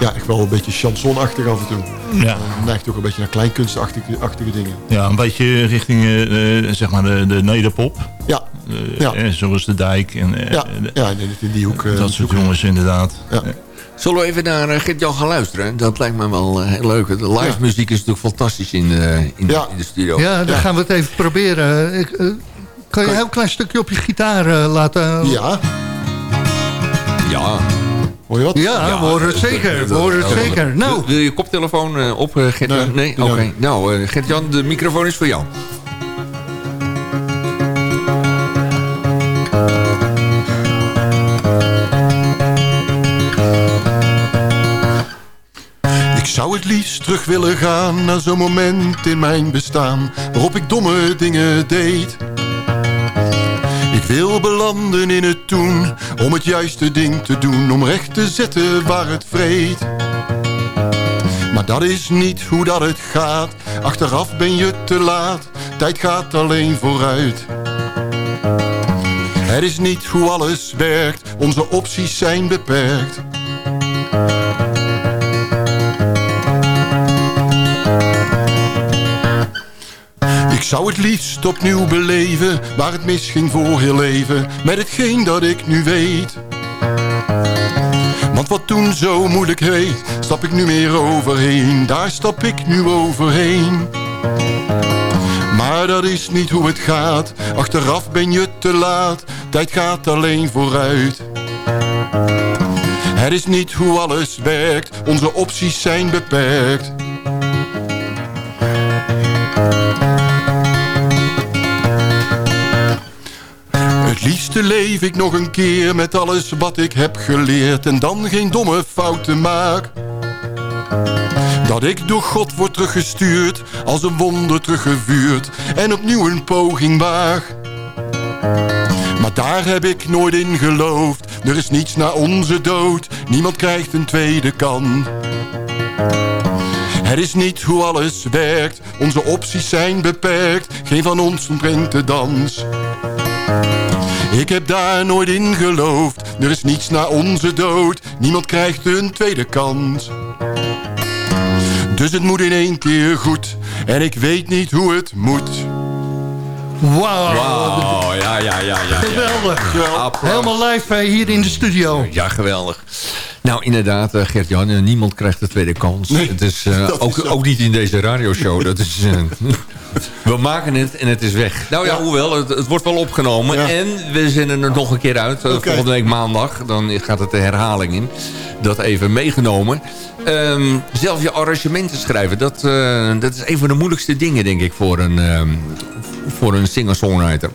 ja, echt wel een beetje chansonachtig af en toe. ja, neigt ook een beetje naar kleinkunstachtige achtige dingen. ja, een beetje richting eh, eh, zeg maar de, de nederpop. Ja, Eh, Ja. eh, zoals de dijk en eh, ja, ja in, die hoek. eh, dat soort jongens inderdaad. Ja. Zullen we even naar uh, Gert-Jan gaan luisteren? Dat lijkt me wel eh, heel leuk. De live Ja. muziek is natuurlijk fantastisch in, eh, in, Ja. in de studio. Ja, dan Ja. gaan we het even proberen. Ik, eh, kan je een heel klein stukje op je gitaar eh, laten... Ja, Ja. hoor je wat? Ja, Ja, we horen het zeker. We horen het zeker. Nou, Wil, wil je koptelefoon eh, op, eh, Gert-Jan? Nee? Nee, Oké. Nou, eh, Gert-Jan, de microfoon is voor jou. Liefst terug willen gaan naar zo'n moment in mijn bestaan waarop ik domme dingen deed. Ik wil belanden in het toen, om het juiste ding te doen, om recht te zetten waar het vreet. Maar dat is niet hoe dat het gaat, achteraf ben je te laat, tijd gaat alleen vooruit. Het is niet hoe alles werkt, onze opties zijn beperkt. Zou het liefst opnieuw beleven waar het misging voor heel leven met hetgeen dat ik nu weet. Want wat toen zo moeilijk heet, stap ik nu meer overheen, daar stap ik nu overheen. Maar dat is niet hoe het gaat, achteraf ben je te laat, tijd gaat alleen vooruit. Het is niet hoe alles werkt, onze opties zijn beperkt. Liefste leef ik nog een keer met alles wat ik heb geleerd en dan geen domme fouten maak. Dat ik door God word teruggestuurd, als een wonder teruggevuurd en opnieuw een poging waag. Maar daar heb ik nooit in geloofd, er is niets na onze dood, niemand krijgt een tweede kans. Het is niet hoe alles werkt, onze opties zijn beperkt, geen van ons ontbrengt de dans. Ik heb daar nooit in geloofd, er is niets na onze dood, niemand krijgt een tweede kans. Dus het moet in één keer goed, en ik weet niet hoe het moet. Wauw. Wauw, ja, ja, ja. ja, ja. Geweldig. Applaus. Helemaal live eh, hier in de studio. Ja, geweldig. Nou, inderdaad, eh, Gert-Jan, eh, niemand krijgt de tweede kans. het is, eh, dat is ook, ook niet in deze radioshow. Dat is, eh, we maken het en het is weg. Nou ja, Ja. hoewel, het, het wordt wel opgenomen. Ja. En we zenden er nog een keer uit. eh. Volgende week maandag. Dan gaat het de herhaling in. Dat even meegenomen. Ehm, zelf je arrangementen schrijven. Dat, eh, dat is een van de moeilijkste dingen, denk ik, voor een, ehm, voor een singer-songwriter.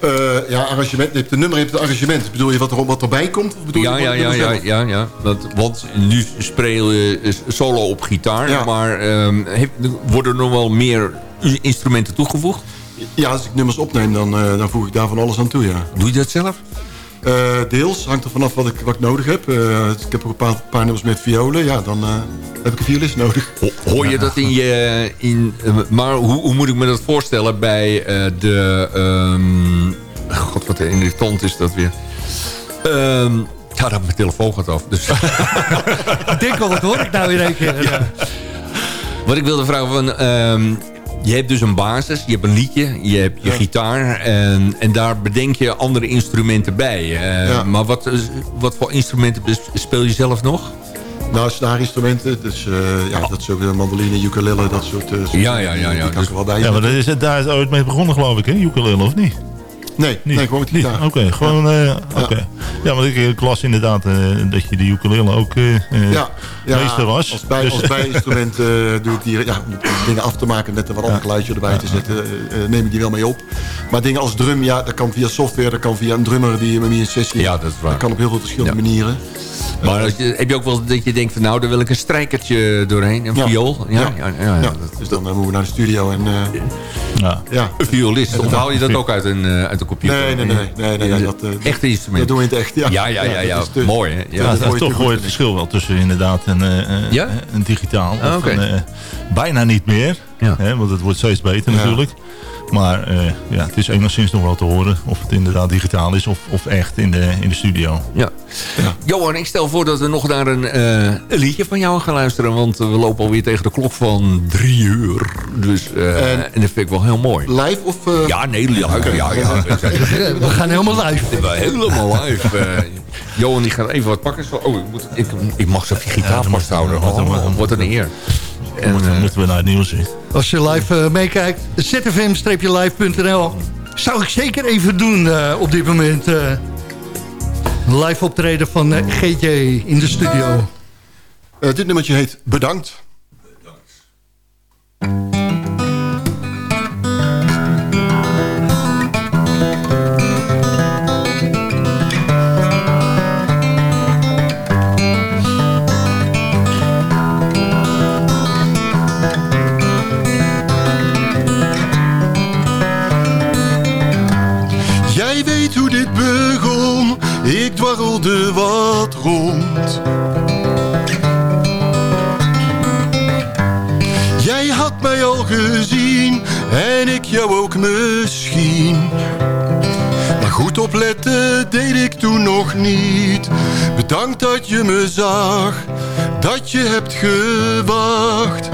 Eh, ja, arrangement. Je hebt de nummer, je hebt het arrangement. Bedoel je wat, er, wat erbij komt? Of bedoel Ja, je ja, ja, ja, ja, ja. Want, want nu speel je solo op gitaar, Ja. maar ehm, heeft- worden er nog wel meer instrumenten toegevoegd? Ja, als ik nummers opneem, dan, eh, dan voeg ik daar van alles aan toe, ja. Doe je dat zelf? Eh, deels, hangt er vanaf wat ik, wat ik nodig heb. Eh, ik heb ook een paar, paar nummers met violen. Ja, dan eh, heb ik een violist nodig. Ho- Hoor je dat in je... In, maar hoe, hoe moet ik me dat voorstellen bij eh, de... ehm, God, wat irritant is dat weer. Ehm, ja, dat mijn telefoon gaat af. Dus. Ik denk wel, wat hoor ik nou weer een keer. Ja. Wat ik wilde vragen van... ehm, je hebt dus een basis, je hebt een liedje, je hebt je gitaar... En, en daar bedenk je andere instrumenten bij. Eh, Ja. Maar wat, is- wat voor instrumenten speel je zelf nog? Nou, snaarinstrumenten, dus eh, ja, dat ook de mandoline, ukulele, dat soort... eh, soort Ja, ja, ja, ja. Die kan Dus- ik er wel bij Ja, maar dat is, het- daar is het ooit mee begonnen, geloof ik, hè? Ukulele, of niet? Nee, Niet? nee, gewoon met Niet? gitaar. Oké, gewoon... eh, oké. Ja, want ik las inderdaad eh, dat je de ukulele ook eh Ja, ja meester was. Als, bij, Dus- als bijinstrument doe ik die, ja, om dingen af te maken, net een wat ander geluidje erbij te zetten, neem ik die wel mee op. Maar dingen als drum, ja, dat kan via software, dat kan via een drummer die met mij in sessie. Ja, dat is waar. Dat kan op heel veel verschillende Ja. manieren. Maar als je- heb je ook wel dat je denkt van nou, daar wil ik een strijkertje doorheen, een Ja. viool? Ja, ja, ja, ja, Ja, dat- dus dan eh, moeten we naar de studio en eh, ja. ja. Een violist, of haal je dat ook uit een, eh, uit de computer? Nee, nee, nee, nee, nee, nee, dat, eh, Echte instrument. Dat doen we in het echt, ja. Ja, ja, ja, ja, dat is te- mooi hè? Ja, Ja. dat is toch goed, het verschil wel tussen inderdaad een, eh, eh, Ja? een digitaal. Ah, een, eh, bijna niet meer, Ja. hè, want het wordt steeds beter Ja. natuurlijk. Maar eh, ja, het is enigszins nog wel te horen of het inderdaad digitaal is of, of echt in de, in de studio. Ja. Johan, ik stel voor dat we nog naar een, eh, een liedje van jou gaan luisteren. Want we lopen alweer tegen de klok van drie uur. Dus, eh, en, En- dat vind ik wel heel mooi. Live of... eh, Ja, nee, ja, ja, ja. We gaan helemaal live. we helemaal live. eh. Johan die gaat even wat pakken. Zo, Oh, ik, moet, ik, ik mag zijn gitaar Ja, vasthouden. Oh, wat een eer. En, Dan eh, moeten we naar het nieuws zien. Als je live eh, meekijkt, zfm-live.nl. Zou ik zeker even doen eh, op dit moment. eh. live optreden van GJ in de studio. eh, dit nummertje heet Bedankt. Jij wat rond. Jij had mij al gezien en ik jou ook misschien. Maar goed opletten deed ik toen nog niet. Bedankt dat je me zag, dat je hebt gewacht.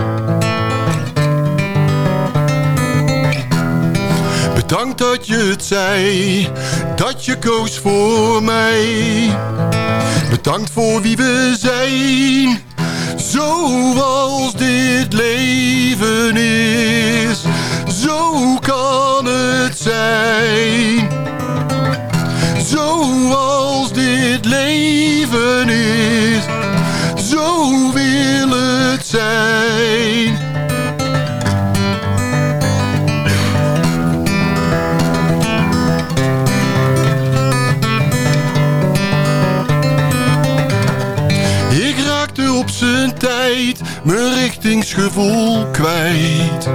Bedankt dat je het zei, dat je koos voor mij. Bedankt voor wie we zijn, zoals dit leven is. Zo kan het zijn, mijn richtingsgevoel kwijt.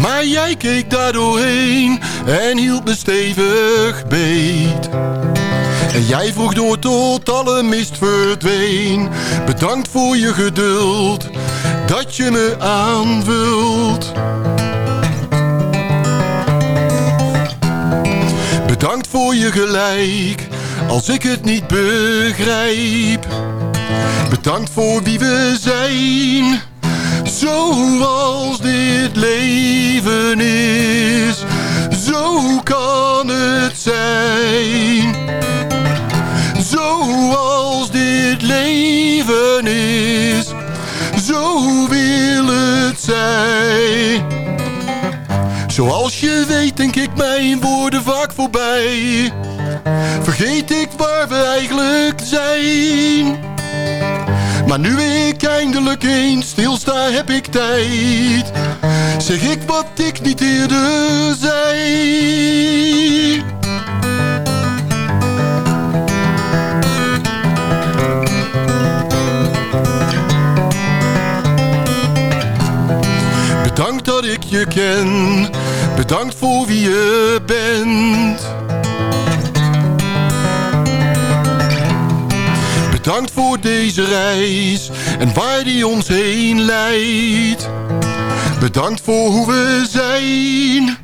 Maar jij keek daar doorheen en hield me stevig beet. En jij vroeg door tot alle mist verdween. Bedankt voor je geduld, dat je me aanvult. Bedankt voor je gelijk, als ik het niet begrijp. Bedankt voor wie we zijn, zoals dit leven is. Zo kan het zijn, zoals dit leven is. Zo wil het zijn. Zoals je weet denk ik mijn woorden vaak voorbij. Vergeet ik waar we eigenlijk zijn. Maar nu ik eindelijk eens stilsta heb ik tijd. Zeg ik wat ik niet eerder zei. Bedankt dat ik je ken. Bedankt voor wie je bent. Bedankt voor deze reis en waar die ons heen leidt. Bedankt voor hoe we zijn,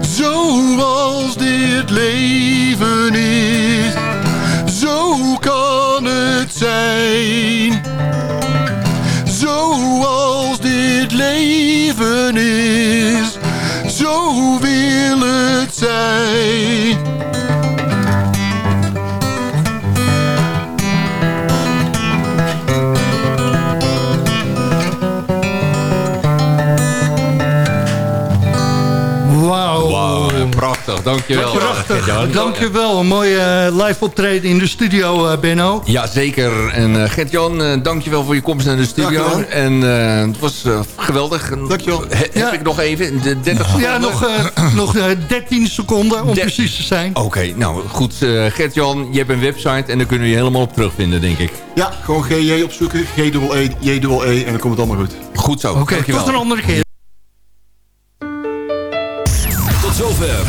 zoals dit leven is. Zo kan het zijn, Prachtig, dankjewel. Prachtig, dankjewel. Een mooie eh, live optreden in de studio, eh, Benno. Ja, zeker. En eh Gert-Jan, dankjewel voor je komst naar de studio. En eh, het was geweldig. Dankjewel. heb ik nog even? De 30 seconden? Ja, nog, nog eh, 13 seconden om precies te zijn. Oké, nou goed. eh Gert-Jan, je hebt een website en daar kunnen we je helemaal op terugvinden, denk ik. Ja, gewoon GJ opzoeken, G-E-E, J-E-E en dan komt het allemaal goed. Goed zo, Oké, tot een andere keer.